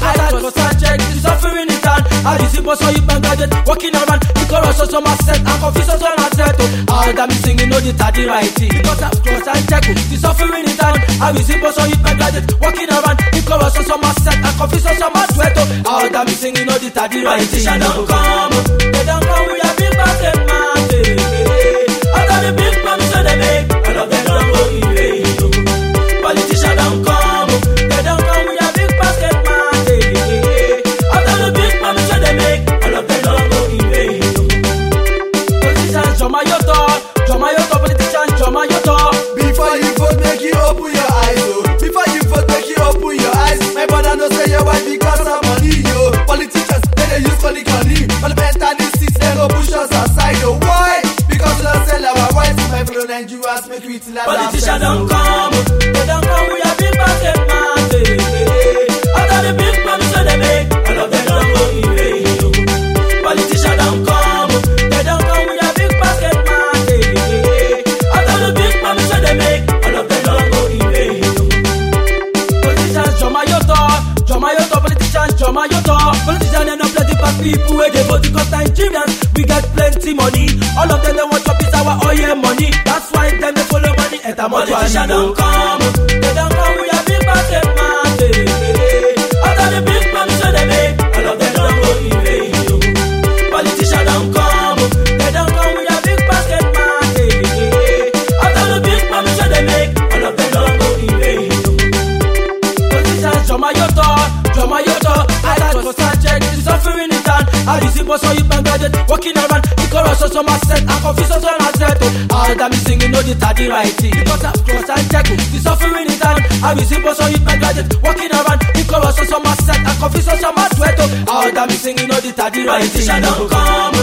I was a check, the suffering is done. I receive what's so you can gadget, walking around. The chorus also my set, I'm confused also my set. All that me singing, no, the taddy righty. Because I cross and check, the suffering is done. I receive what's so you can gadget, walking around. The chorus also my set, I'm confused also my sweat. All that me singing, no, the taddy righty. Don't. Politicians, Joma Yoto, Joma Yoto, politicians, Joma Yoto. Before you vote, make you open your eyes, oh. Before you vote, make you open your eyes. My brother no say your wife because of money, yo. Politicians, they dey use money money. Parliamentary seats, they go push us aside, oh. Why? Because we don't sell our wives, my fellow Nigerians, make we till our Politician don't come, they don't come with a big basket man. Eh. Joma Yoto, politicians, Joma Yoto. Politicians, they no plenty for people where they vote because Nigerians, we get plenty money. All of them, they want to piece our oil money. That's why them, they follow money. More Politician don't come, You supposed to you bang gadget, walking around, the chorus also my set, and confusion so my set. All that me singing, know the right Because I've cross and check. The suffering in town. How you supposed to you bang gadget, walking around, the chorus also my set, and confusion so my sweat. All that me singing, know the taddy right Politician don't come,